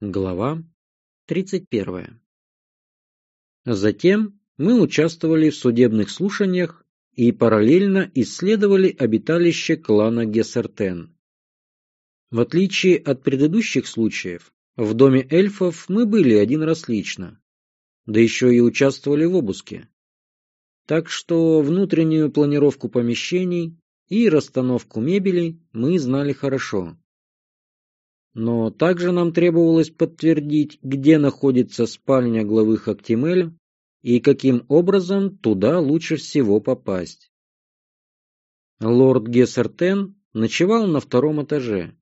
Глава 31. Затем мы участвовали в судебных слушаниях и параллельно исследовали обиталище клана Гессертен. В отличие от предыдущих случаев, в доме эльфов мы были один раз лично, да еще и участвовали в обыске. Так что внутреннюю планировку помещений и расстановку мебели мы знали хорошо. Но также нам требовалось подтвердить, где находится спальня главы Хактимель и каким образом туда лучше всего попасть. Лорд Гессертен ночевал на втором этаже.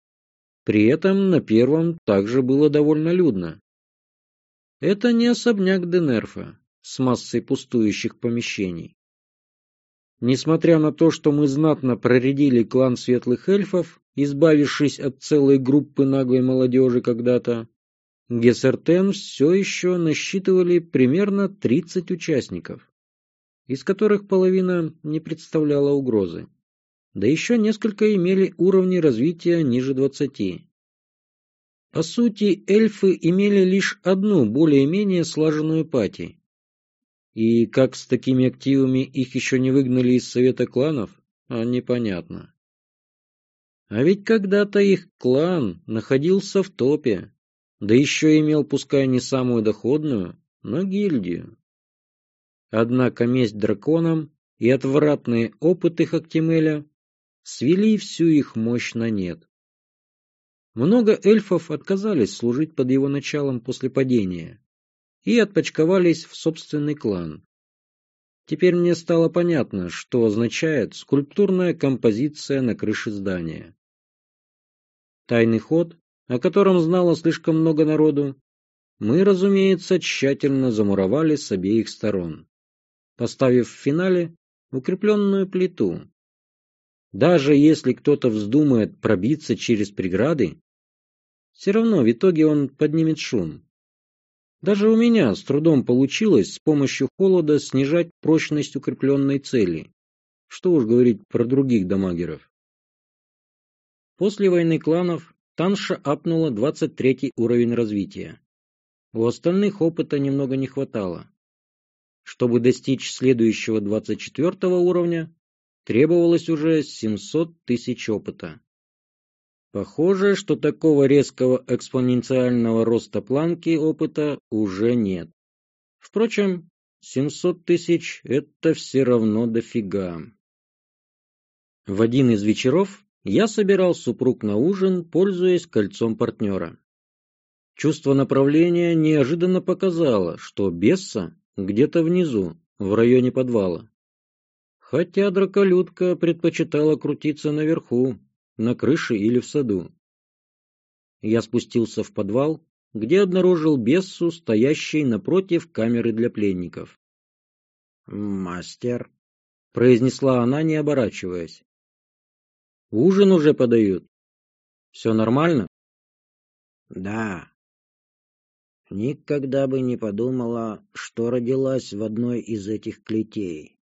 При этом на первом также было довольно людно. Это не особняк Денерфа с массой пустующих помещений. Несмотря на то, что мы знатно проредили клан светлых эльфов, избавившись от целой группы наглой молодежи когда-то, Гессертен все еще насчитывали примерно 30 участников, из которых половина не представляла угрозы. Да еще несколько имели уровни развития ниже 20. По сути, эльфы имели лишь одну более-менее слаженную пати, и как с такими активами их еще не выгнали из совета кланов, а непонятно. А ведь когда-то их клан находился в топе, да еще имел пускай не самую доходную, но гильдию. Однако месть драконам и отвратные опыты Хактимеля свели всю их мощь на нет. Много эльфов отказались служить под его началом после падения, и отпочковались в собственный клан. Теперь мне стало понятно, что означает скульптурная композиция на крыше здания. Тайный ход, о котором знало слишком много народу, мы, разумеется, тщательно замуровали с обеих сторон, поставив в финале укрепленную плиту. Даже если кто-то вздумает пробиться через преграды, все равно в итоге он поднимет шум. Даже у меня с трудом получилось с помощью холода снижать прочность укрепленной цели. Что уж говорить про других дамагеров. После войны кланов Танша апнула 23 уровень развития. У остальных опыта немного не хватало. Чтобы достичь следующего 24 уровня, требовалось уже 700 тысяч опыта. Похоже, что такого резкого экспоненциального роста планки опыта уже нет. Впрочем, 700 тысяч – это все равно дофига. В один из вечеров я собирал супруг на ужин, пользуясь кольцом партнера. Чувство направления неожиданно показало, что Бесса где-то внизу, в районе подвала. Хотя драколюдка предпочитала крутиться наверху, на крыше или в саду. Я спустился в подвал, где обнаружил Бессу, стоящей напротив камеры для пленников. «Мастер», — произнесла она, не оборачиваясь. «Ужин уже подают. Все нормально?» «Да». Никогда бы не подумала, что родилась в одной из этих клетей.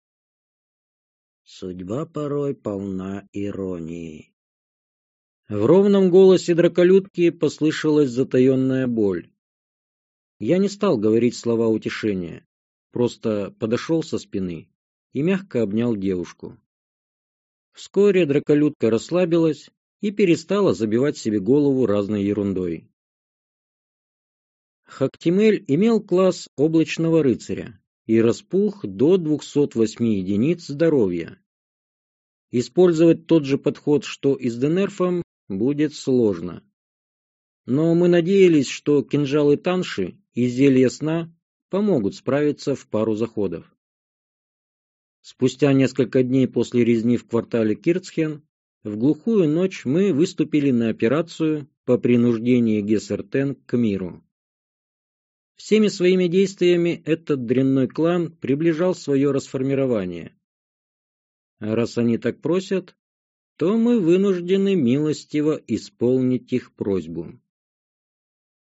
Судьба порой полна иронии. В ровном голосе драколюдки послышалась затаенная боль. Я не стал говорить слова утешения, просто подошел со спины и мягко обнял девушку. Вскоре драколюдка расслабилась и перестала забивать себе голову разной ерундой. Хактимель имел класс облачного рыцаря и распух до 208 единиц здоровья. Использовать тот же подход, что и с Денерфом, будет сложно. Но мы надеялись, что кинжалы Танши и зелья сна помогут справиться в пару заходов. Спустя несколько дней после резни в квартале Кирцхен, в глухую ночь мы выступили на операцию по принуждению Гессертен к миру. Всеми своими действиями этот дрянной клан приближал свое расформирование. Раз они так просят, то мы вынуждены милостиво исполнить их просьбу.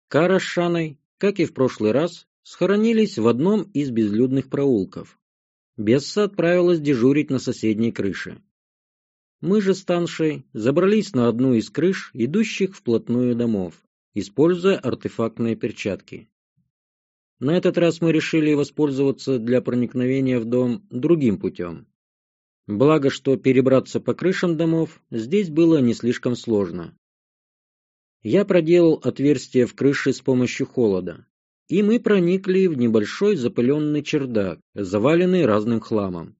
Кара с Шаной, как и в прошлый раз, схоронились в одном из безлюдных проулков. Бесса отправилась дежурить на соседней крыше. Мы же с Таншей забрались на одну из крыш, идущих вплотную домов, используя артефактные перчатки. На этот раз мы решили воспользоваться для проникновения в дом другим путем. Благо, что перебраться по крышам домов здесь было не слишком сложно. Я проделал отверстие в крыше с помощью холода, и мы проникли в небольшой запыленный чердак, заваленный разным хламом.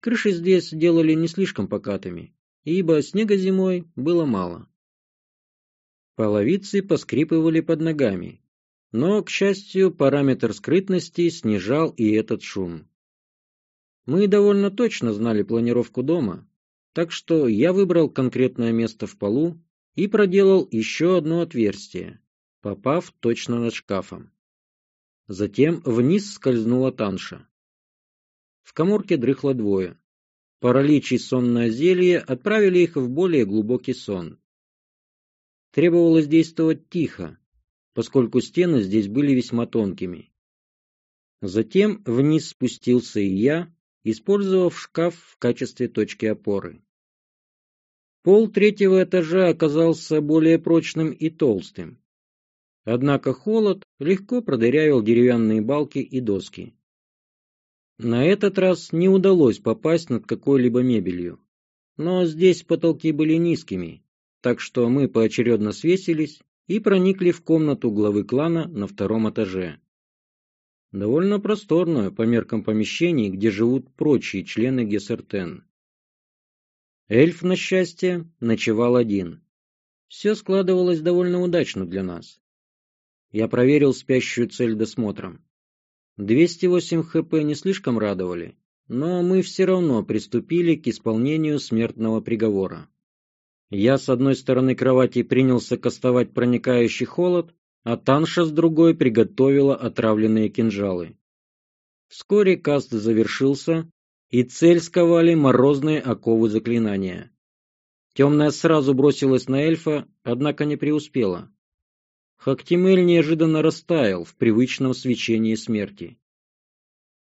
Крыши здесь делали не слишком покатыми, ибо снега зимой было мало. Половицы поскрипывали под ногами, но, к счастью, параметр скрытности снижал и этот шум. Мы довольно точно знали планировку дома, так что я выбрал конкретное место в полу и проделал еще одно отверстие, попав точно над шкафом. Затем вниз скользнула Танша. В коморке дрыхло двое. Паралич и сонное зелье отправили их в более глубокий сон. Требовалось действовать тихо, поскольку стены здесь были весьма тонкими. Затем вниз спустился и я, использовав шкаф в качестве точки опоры. Пол третьего этажа оказался более прочным и толстым. Однако холод легко продырявил деревянные балки и доски. На этот раз не удалось попасть над какой-либо мебелью. Но здесь потолки были низкими, так что мы поочередно свесились и проникли в комнату главы клана на втором этаже. Довольно просторную по меркам помещений, где живут прочие члены Гессертен. Эльф, на счастье, ночевал один. Все складывалось довольно удачно для нас. Я проверил спящую цель досмотром. 208 хп не слишком радовали, но мы все равно приступили к исполнению смертного приговора. Я с одной стороны кровати принялся кастовать проникающий холод, а Танша с другой приготовила отравленные кинжалы. Вскоре каст завершился, и цель сковали морозные оковы заклинания. Темная сразу бросилась на эльфа, однако не преуспела. Хактимель неожиданно растаял в привычном свечении смерти.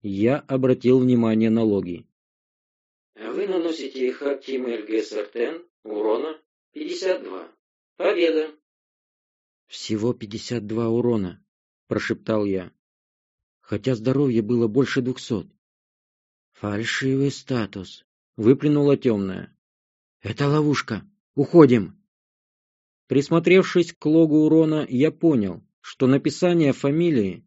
Я обратил внимание на логи. Вы наносите Хактимель Гессертен урона 52. Победа. Всего 52 урона, прошептал я. Хотя здоровье было больше двухсот. Фальшивый статус, выплюнула темная. Это ловушка. Уходим. Присмотревшись к логу урона, я понял, что написание фамилии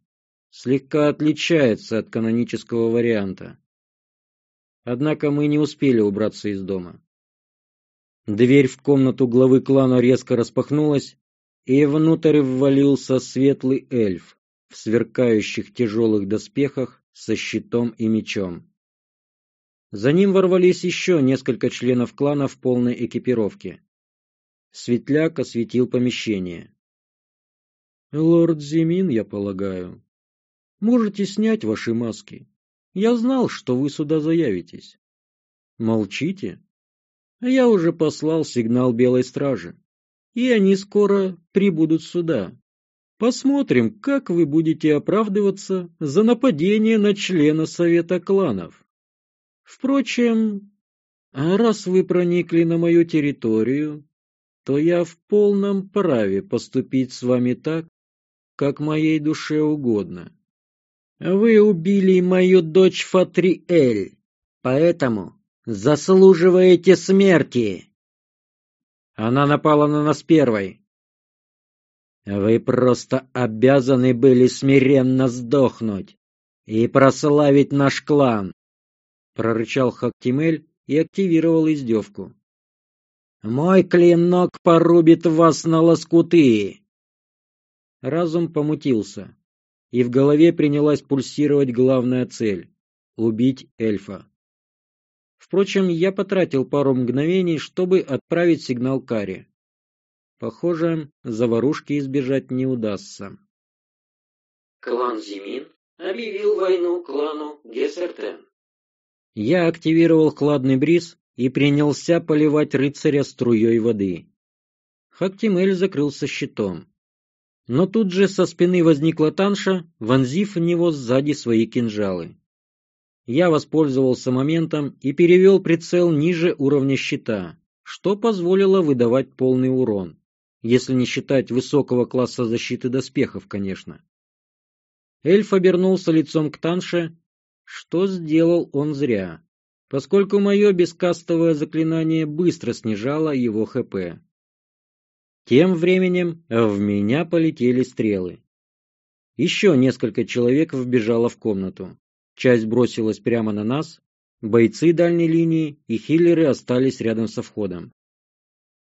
слегка отличается от канонического варианта. Однако мы не успели убраться из дома. Дверь в комнату главы клана резко распахнулась, и внутрь ввалился светлый эльф в сверкающих тяжелых доспехах со щитом и мечом. За ним ворвались еще несколько членов клана в полной экипировке. Светляк осветил помещение. «Лорд Зимин, я полагаю, можете снять ваши маски. Я знал, что вы сюда заявитесь. Молчите? Я уже послал сигнал Белой Стражи, и они скоро прибудут сюда. Посмотрим, как вы будете оправдываться за нападение на члена Совета кланов. Впрочем, раз вы проникли на мою территорию, то я в полном праве поступить с вами так, как моей душе угодно. Вы убили мою дочь Фатриэль, поэтому заслуживаете смерти. Она напала на нас первой. Вы просто обязаны были смиренно сдохнуть и прославить наш клан прорычал Хактимель и активировал издевку. «Мой клинок порубит вас на лоскуты!» Разум помутился, и в голове принялась пульсировать главная цель — убить эльфа. Впрочем, я потратил пару мгновений, чтобы отправить сигнал Каре. Похоже, заварушки избежать не удастся. Клан Зимин объявил войну клану Гессертен. Я активировал хладный бриз и принялся поливать рыцаря струей воды. Хактимель закрылся щитом. Но тут же со спины возникла Танша, вонзив в него сзади свои кинжалы. Я воспользовался моментом и перевел прицел ниже уровня щита, что позволило выдавать полный урон. если не считать высокого класса защиты доспехов, конечно. Эльф обернулся лицом к Танше, что сделал он зря, поскольку мое бескастовое заклинание быстро снижало его ХП. Тем временем в меня полетели стрелы. Еще несколько человек вбежало в комнату. Часть бросилась прямо на нас, бойцы дальней линии и хиллеры остались рядом со входом.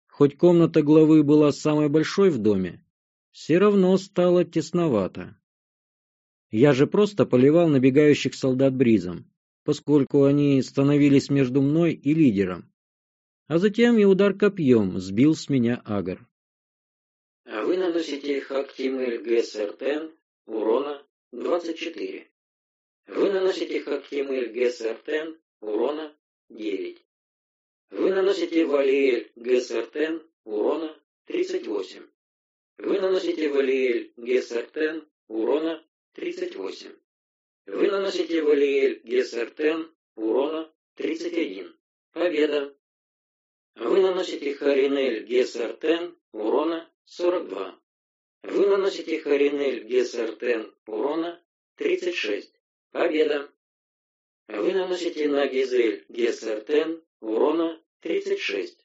Хоть комната главы была самой большой в доме, все равно стало тесновато. Я же просто поливал набегающих солдат бризом, поскольку они становились между мной и лидером. А затем и удар копьем сбил с меня агр. А вы наносите Хактимель ГСРТН урона 24. Вы наносите Хактимель ГСРТН урона 9. Вы наносите Валиэль ГСРТН урона 38. Вы наносите Валиэль ГСРТН урона 38. Вы наносите Валиэль Гессертен урона 31. Победа. Вы наносите Харинель Гессертен урона 42. Вы наносите Харинель Гессертен урона 36. Победа. Вы наносите на Гизель Гессертен урона 36.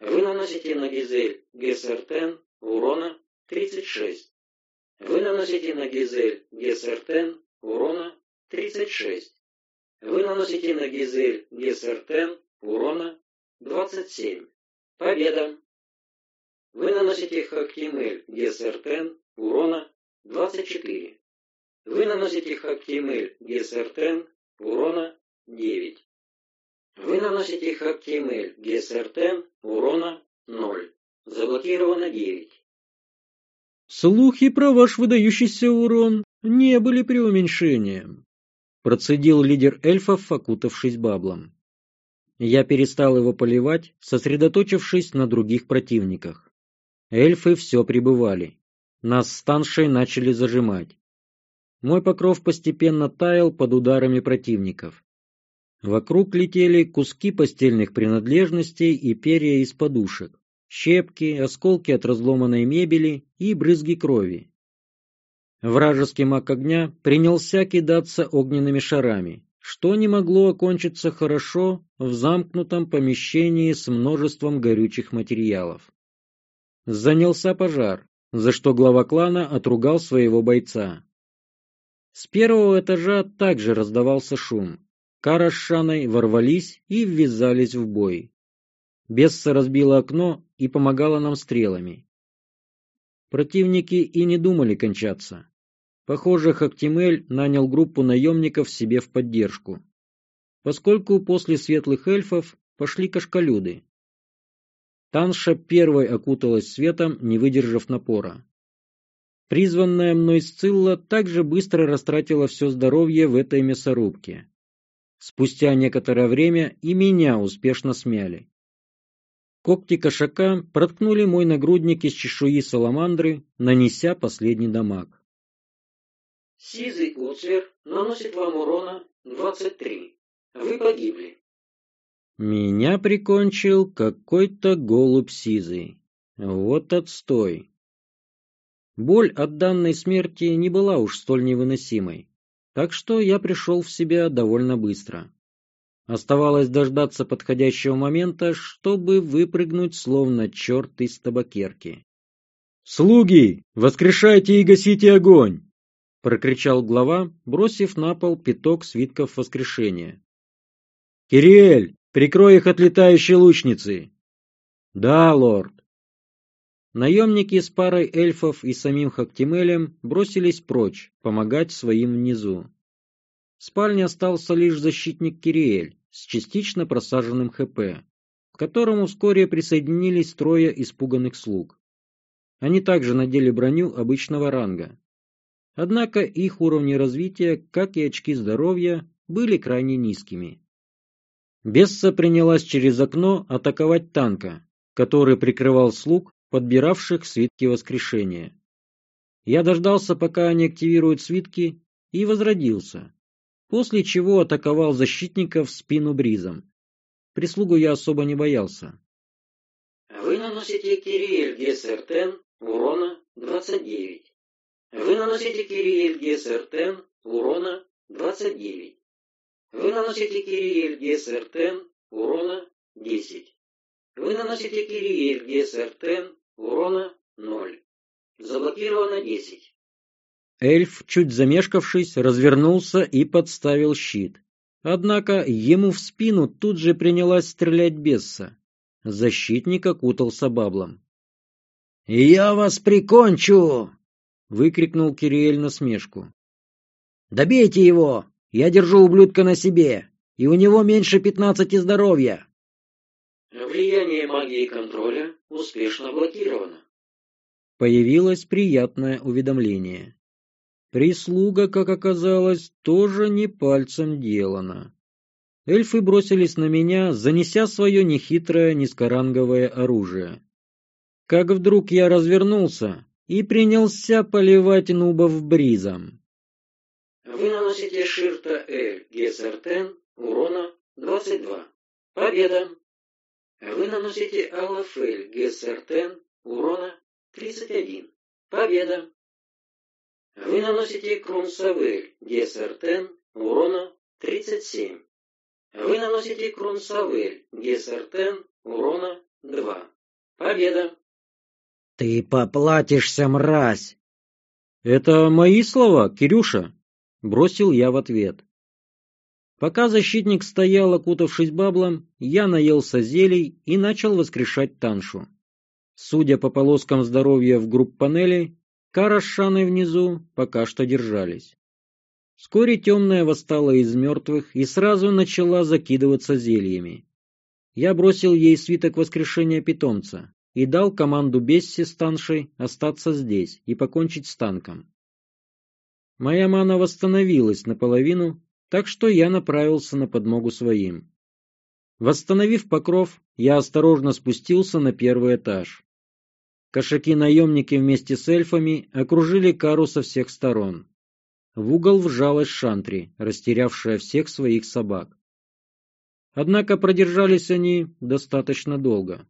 Вы наносите на Гизель Гессертен урона 36. Вы наносите на Гизель Гессертен урона 36. Вы наносите на Гизель Гессертен урона 27. Победа! Вы наносите Хактимель Гессертен урона 24. Вы наносите Хактимель Гессертен урона 9. Вы наносите Хактимель Гессертен урона 0. Заблокировано 9. Слухи про ваш выдающийся урон не были преуменьшением, процедил лидер эльфов, окутавшись баблом. Я перестал его поливать, сосредоточившись на других противниках. Эльфы все прибывали. Нас с Таншей начали зажимать. Мой покров постепенно таял под ударами противников. Вокруг летели куски постельных принадлежностей и перья из подушек щепки, осколки от разломанной мебели и брызги крови. Вражеский маг огня принялся кидаться огненными шарами, что не могло окончиться хорошо в замкнутом помещении с множеством горючих материалов. Занялся пожар, за что глава клана отругал своего бойца. С первого этажа также раздавался шум. Кара с Шаной ворвались и ввязались в бой. Бесса разбила окно и помогала нам стрелами. Противники и не думали кончаться. Похоже, Хактимель нанял группу наемников себе в поддержку, поскольку после светлых эльфов пошли кашкалюды. Танша первой окуталась светом, не выдержав напора. Призванная мной Сцилла также быстро растратила все здоровье в этой мясорубке. Спустя некоторое время и меня успешно смяли. Когти кошака проткнули мой нагрудник из чешуи саламандры, нанеся последний дамаг. Сизый Уцвер наносит вам урона 23. Вы погибли. Меня прикончил какой-то голубь сизый. Вот отстой. Боль от данной смерти не была уж столь невыносимой, так что я пришел в себя довольно быстро. Оставалось дождаться подходящего момента, чтобы выпрыгнуть, словно черт из табакерки. «Слуги, воскрешайте и гасите огонь!» — прокричал глава, бросив на пол пяток свитков воскрешения. «Кириэль, прикрой их от летающей лучницы!» «Да, лорд!» Наемники с парой эльфов и самим Хактимелем бросились прочь, помогать своим внизу. В спальне остался лишь защитник Кириэль, с частично просаженным ХП, к которому вскоре присоединились трое испуганных слуг. Они также надели броню обычного ранга. Однако их уровни развития, как и очки здоровья, были крайне низкими. Бесса принялась через окно атаковать танка, который прикрывал слуг, подбиравших свитки воскрешения. Я дождался, пока они активируют свитки, и возродился, после чего атаковал защитников в спину бризом. Прислугу я особо не боялся. Вы наносите Кириэль Гессертен урона 29. Вы наносите Кириэль Гессертен урона 29. Вы наносите Кириэль Гессертен урона 10. Вы наносите Кириэль Гессертен урона 0. Заблокировано 10. Эльф, чуть замешкавшись, развернулся и подставил щит. Однако ему в спину тут же принялась стрелять Бесса. Защитник окутался баблом. «Я вас прикончу!» — выкрикнул Кириэль насмешку. «Добейте его! Я держу ублюдка на себе, и у него меньше пятнадцати здоровья!» Влияние магии контроля успешно блокировано. Появилось приятное уведомление. Прислуга, как оказалось, тоже не пальцем делана. Эльфы бросились на меня, занеся свое нехитрое низкоранговое оружие. Как вдруг я развернулся и принялся поливать нубов бризом. Вы наносите Ширта Эль Гессертен урона 22. Победа! Вы наносите Алафель Гессертен урона 31. Победа! Вы наносите Крумсавель Гессертен урона 37. Вы наносите Крумсавель Гессертен урона 2. Победа! «Ты поплатишься, мразь!» «Это мои слова, Кирюша!» — бросил я в ответ. Пока защитник стоял, окутавшись баблом, я наелся зелий и начал воскрешать Таншу. Судя по полоскам здоровья в групп-панели, Кара с Шаной внизу пока что держались. Вскоре темная восстала из мертвых и сразу начала закидываться зельями. Я бросил ей свиток воскрешения питомца и дал команду Бесси с Таншей остаться здесь и покончить с танком. Моя мана восстановилась наполовину, так что я направился на подмогу своим. Восстановив покров, я осторожно спустился на первый этаж. Кошаки-наемники вместе с эльфами окружили Кару со всех сторон. В угол вжалась Шантри, растерявшая всех своих собак. Однако продержались они достаточно долго.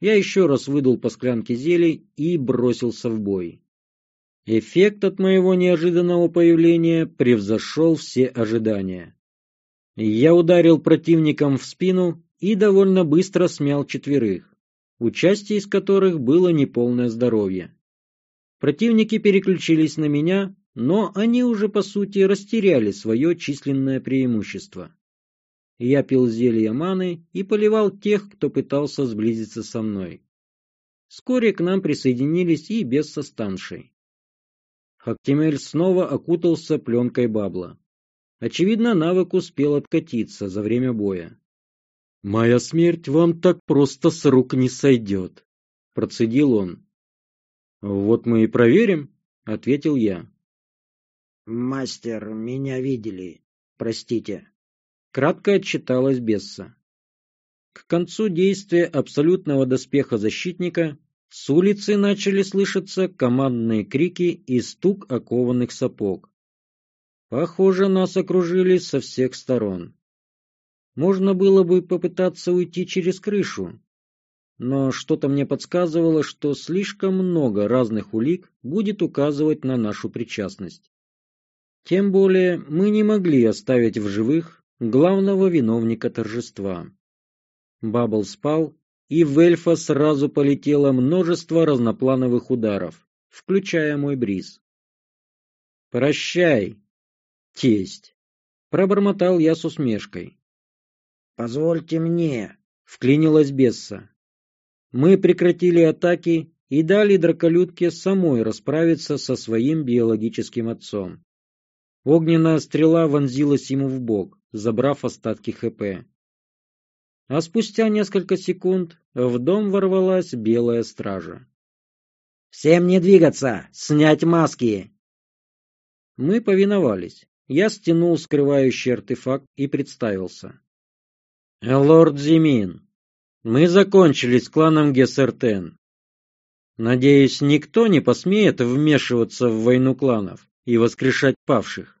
Я еще раз выдал по склянке зелий и бросился в бой. Эффект от моего неожиданного появления превзошел все ожидания. Я ударил противникам в спину и довольно быстро смял четверых участие из которых было неполное здоровье. Противники переключились на меня, но они уже по сути растеряли свое численное преимущество. Я пил зелья маны и поливал тех, кто пытался сблизиться со мной. Вскоре к нам присоединились и без состаншей. Хактимель снова окутался пленкой бабла. Очевидно, навык успел откатиться за время боя. «Моя смерть вам так просто с рук не сойдет», — процедил он. «Вот мы и проверим», — ответил я. «Мастер, меня видели. Простите». Кратко отчиталась Бесса. К концу действия абсолютного доспеха защитника с улицы начали слышаться командные крики и стук окованных сапог. Похоже, нас окружили со всех сторон. Можно было бы попытаться уйти через крышу, но что-то мне подсказывало, что слишком много разных улик будет указывать на нашу причастность. Тем более мы не могли оставить в живых главного виновника торжества. Бабл спал, и в эльфа сразу полетело множество разноплановых ударов, включая мой бриз. «Прощай, тесть!» — пробормотал я с усмешкой. «Позвольте мне», — вклинилась Бесса. Мы прекратили атаки и дали драколюдке самой расправиться со своим биологическим отцом. Огненная стрела вонзилась ему в бок, забрав остатки ХП. А спустя несколько секунд в дом ворвалась белая стража. «Всем не двигаться! Снять маски!» Мы повиновались. Я стянул скрывающий артефакт и представился. Лорд Зимин, мы закончили с кланом Гессертен. Надеюсь, никто не посмеет вмешиваться в войну кланов и воскрешать павших.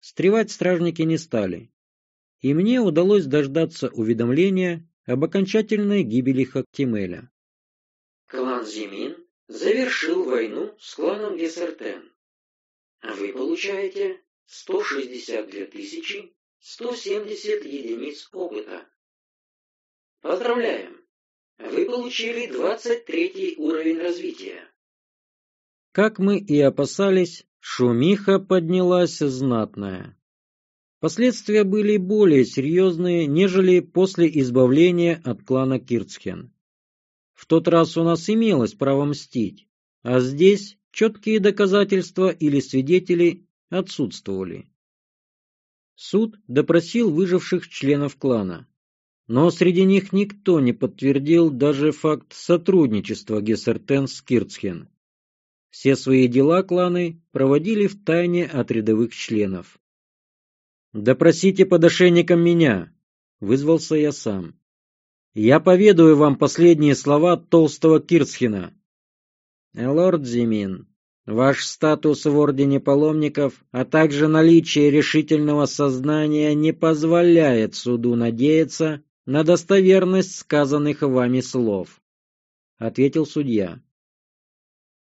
Стревать стражники не стали, и мне удалось дождаться уведомления об окончательной гибели Хактимеля. Клан Зимин завершил войну с кланом Гессертен. Вы получаете 162 тысячи 170 единиц опыта. Поздравляем! Вы получили 23 уровень развития. Как мы и опасались, шумиха поднялась знатная. Последствия были более серьезные, нежели после избавления от клана Кирцхен. В тот раз у нас имелось право мстить, а здесь четкие доказательства или свидетели отсутствовали. Суд допросил выживших членов клана, но среди них никто не подтвердил даже факт сотрудничества Гессертен с Кирцхен. Все свои дела кланы проводили в тайне от рядовых членов. «Допросите подошейником меня», — вызвался я сам. «Я поведаю вам последние слова толстого Кирцхена». «Лорд Зимин, ваш статус в Ордене Паломников, а также наличие решительного сознания не позволяет суду надеяться на достоверность сказанных вами слов», — ответил судья.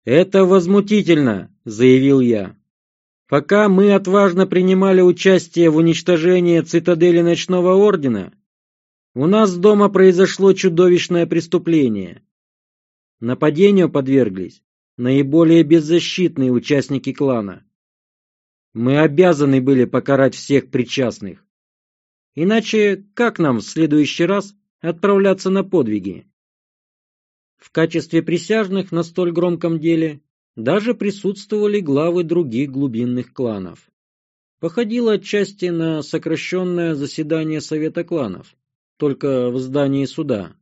«Это возмутительно», — заявил я. Пока мы отважно принимали участие в уничтожении цитадели Ночного Ордена, у нас дома произошло чудовищное преступление. Нападению подверглись наиболее беззащитные участники клана. Мы обязаны были покарать всех причастных. Иначе как нам в следующий раз отправляться на подвиги? В качестве присяжных на столь громком деле даже присутствовали главы других глубинных кланов. Походило отчасти на сокращенное заседание Совета кланов, только в здании суда.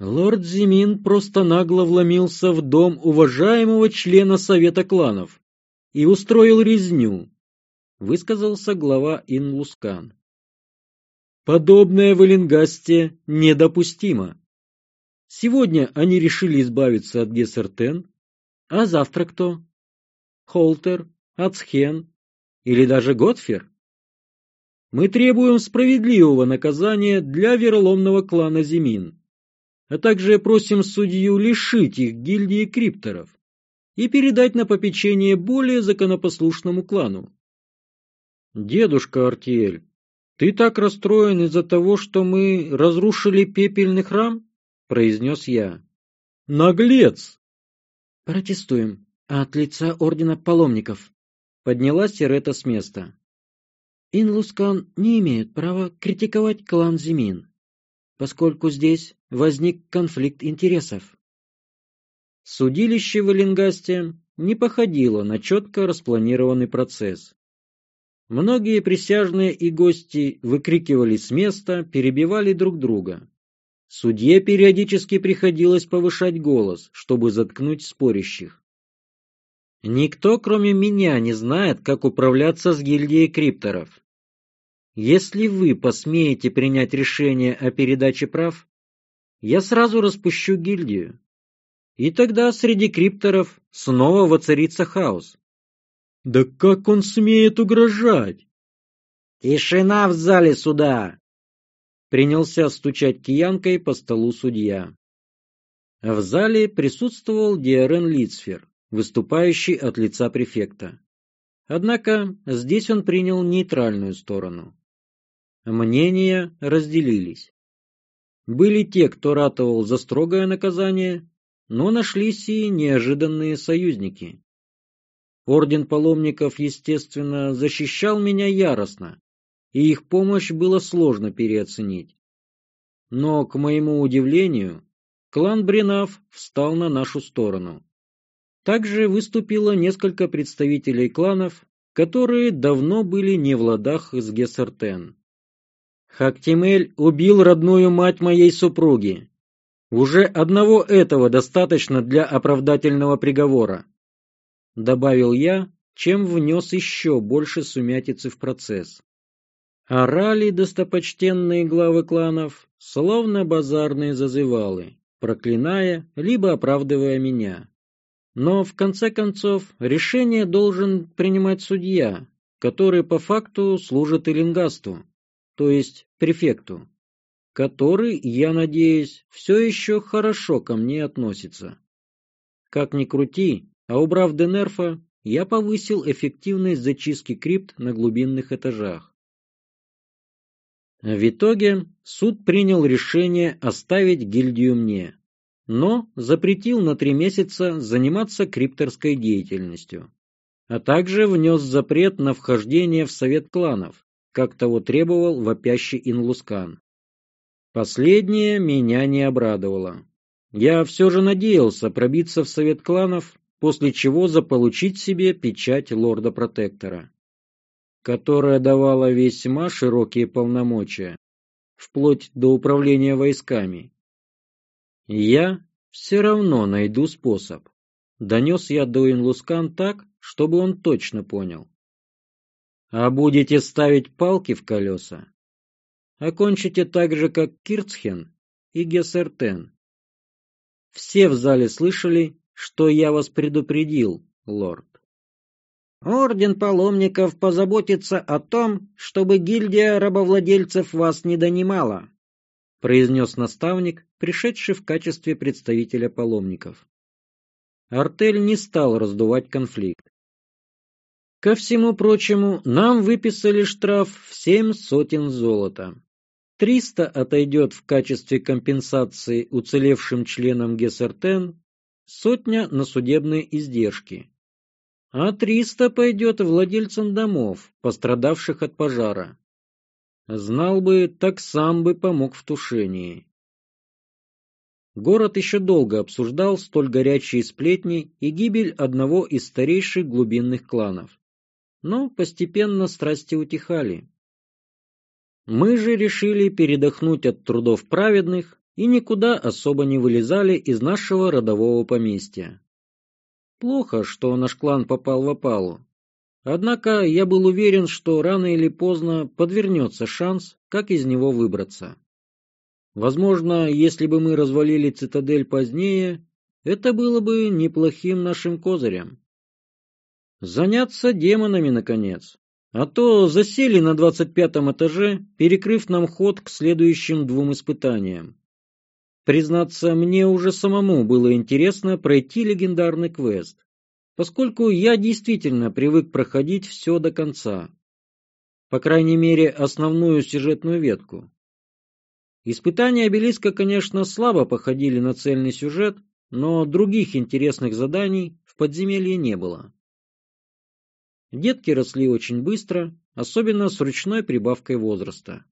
Лорд Зимин просто нагло вломился в дом уважаемого члена Совета кланов и устроил резню, высказался глава Инлускан. Подобное в Эллингасте недопустимо. Сегодня они решили избавиться от Гессертен, а завтра кто? Холтер, Ацхен или даже Готфер? Мы требуем справедливого наказания для вероломного клана Зимин, а также просим судью лишить их гильдии крипторов и передать на попечение более законопослушному клану. Дедушка Артиэль, ты так расстроен из-за того, что мы разрушили пепельный храм? Произнес я. Наглец! «Протестуем. От лица Ордена Паломников». Поднялась Сирета с места. Инлускан не имеет права критиковать клан Зимин, поскольку здесь возник конфликт интересов. Судилище в Эллингасте не походило на четко распланированный процесс. Многие присяжные и гости выкрикивали с места, перебивали друг друга. Судье периодически приходилось повышать голос, чтобы заткнуть спорящих. Никто, кроме меня, не знает, как управляться с гильдией крипторов. Если вы посмеете принять решение о передаче прав, я сразу распущу гильдию. И тогда среди крипторов снова воцарится хаос. Да как он смеет угрожать? Тишина в зале суда! Принялся стучать киянкой по столу судья. В зале присутствовал Диарен Лицфер, выступающий от лица префекта. Однако здесь он принял нейтральную сторону. Мнения разделились. Были те, кто ратовал за строгое наказание, но нашлись и неожиданные союзники. Орден паломников, естественно, защищал меня яростно, и их помощь было сложно переоценить. Но, к моему удивлению, клан Бринав встал на нашу сторону. Также выступило несколько представителей кланов, которые давно были не в ладах с Гессертен. Хактимель убил родную мать моей супруги. Уже одного этого достаточно для оправдательного приговора. Добавил я, чем внес еще больше сумятицы в процесс. Орали достопочтенные главы кланов, словно базарные зазывалы, проклиная, либо оправдывая меня. Но, в конце концов, решение должен принимать судья, который по факту служит Эллингасту, то есть префекту. который, я надеюсь, все еще хорошо ко мне относится. Как ни крути, а убрав Денерфа, я повысил эффективность зачистки крипт на глубинных этажах. В итоге суд принял решение оставить гильдию мне, но запретил на три месяца заниматься крипторской деятельностью, а также внес запрет на вхождение в совет кланов, как того требовал вопящий Инлускан. Последнее меня не обрадовало. Я все же надеялся пробиться в совет кланов, после чего заполучить себе печать лорда-протектора, которая давала весьма широкие полномочия, вплоть до управления войсками. Я все равно найду способ. Донес я до Инлускан так, чтобы он точно понял. А будете ставить палки в колеса? Окончите так же, как Кирцхен и Гессертен. Все в зале слышали, что я вас предупредил, лорд. Орден паломников позаботится о том, чтобы гильдия рабовладельцев вас не донимала, произнес наставник, пришедший в качестве представителя паломников. Артель не стал раздувать конфликт. Ко всему прочему, нам выписали штраф в семь сотен золота. Триста отойдет в качестве компенсации уцелевшим членам Гессертен, сотня на судебные издержки. А триста пойдет владельцам домов, пострадавших от пожара. Знал бы, так сам бы помог в тушении. Город еще долго обсуждал столь горячие сплетни и гибель одного из старейших глубинных кланов. Но постепенно страсти утихали. Мы же решили передохнуть от трудов праведных и никуда особо не вылезали из нашего родового поместья. Плохо, что наш клан попал в опалу. Однако я был уверен, что рано или поздно подвернется шанс, как из него выбраться. Возможно, если бы мы развалили цитадель позднее, это было бы неплохим нашим козырем. Заняться демонами, наконец. А то засели на двадцать пятом этаже, перекрыв нам ход к следующим двум испытаниям. Признаться, мне уже самому было интересно пройти легендарный квест, поскольку я действительно привык проходить все до конца. По крайней мере, основную сюжетную ветку. Испытания обелиска, конечно, слабо походили на цельный сюжет, но других интересных заданий в подземелье не было. Детки росли очень быстро, особенно с ручной прибавкой возраста.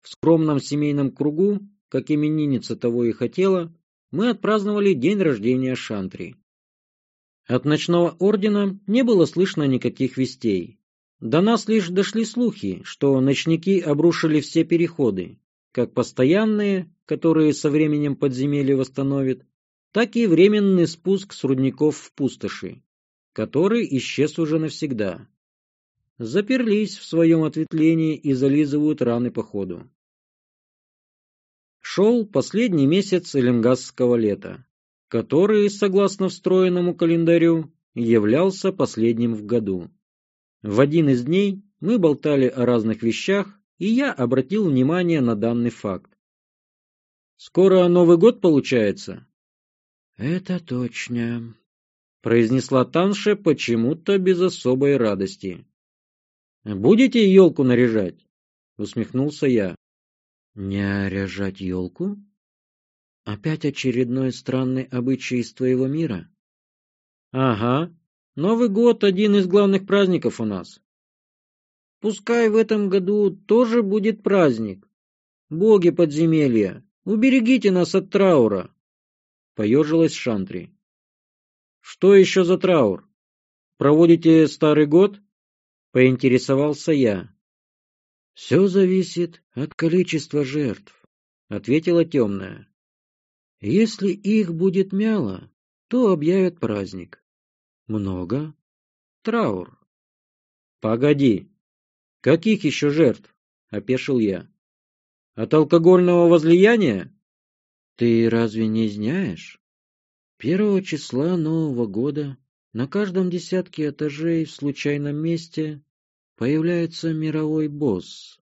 В скромном семейном кругу, как именинница того и хотела, мы отпраздновали день рождения Шантри. От ночного ордена не было слышно никаких вестей. До нас лишь дошли слухи, что ночники обрушили все переходы, как постоянные, которые со временем подземелье восстановит, так и временный спуск с рудников в пустоши, который исчез уже навсегда. Заперлись в своем ответвлении и зализывают раны по ходу. Шел последний месяц эллингасского лета, который, согласно встроенному календарю, являлся последним в году. В один из дней мы болтали о разных вещах, и я обратил внимание на данный факт. «Скоро Новый год получается?» «Это точно», произнесла Танша почему-то без особой радости. «Будете елку наряжать?» — усмехнулся я. «Наряжать елку? Опять очередной странный обычай из твоего мира?» «Ага. Новый год — один из главных праздников у нас. Пускай в этом году тоже будет праздник. Боги подземелья, уберегите нас от траура!» — поежилась Шантри. Что еще за траур? Проводите старый год? Поинтересовался я. Все зависит от количества жертв, ответила темная. Если их будет мало, то объявят праздник. Много — траур. Погоди, каких еще жертв? — опешил я. От алкогольного возлияния? Ты разве не знаешь? Первого числа Нового года на каждом десятке этажей в случайном месте появляется мировой босс.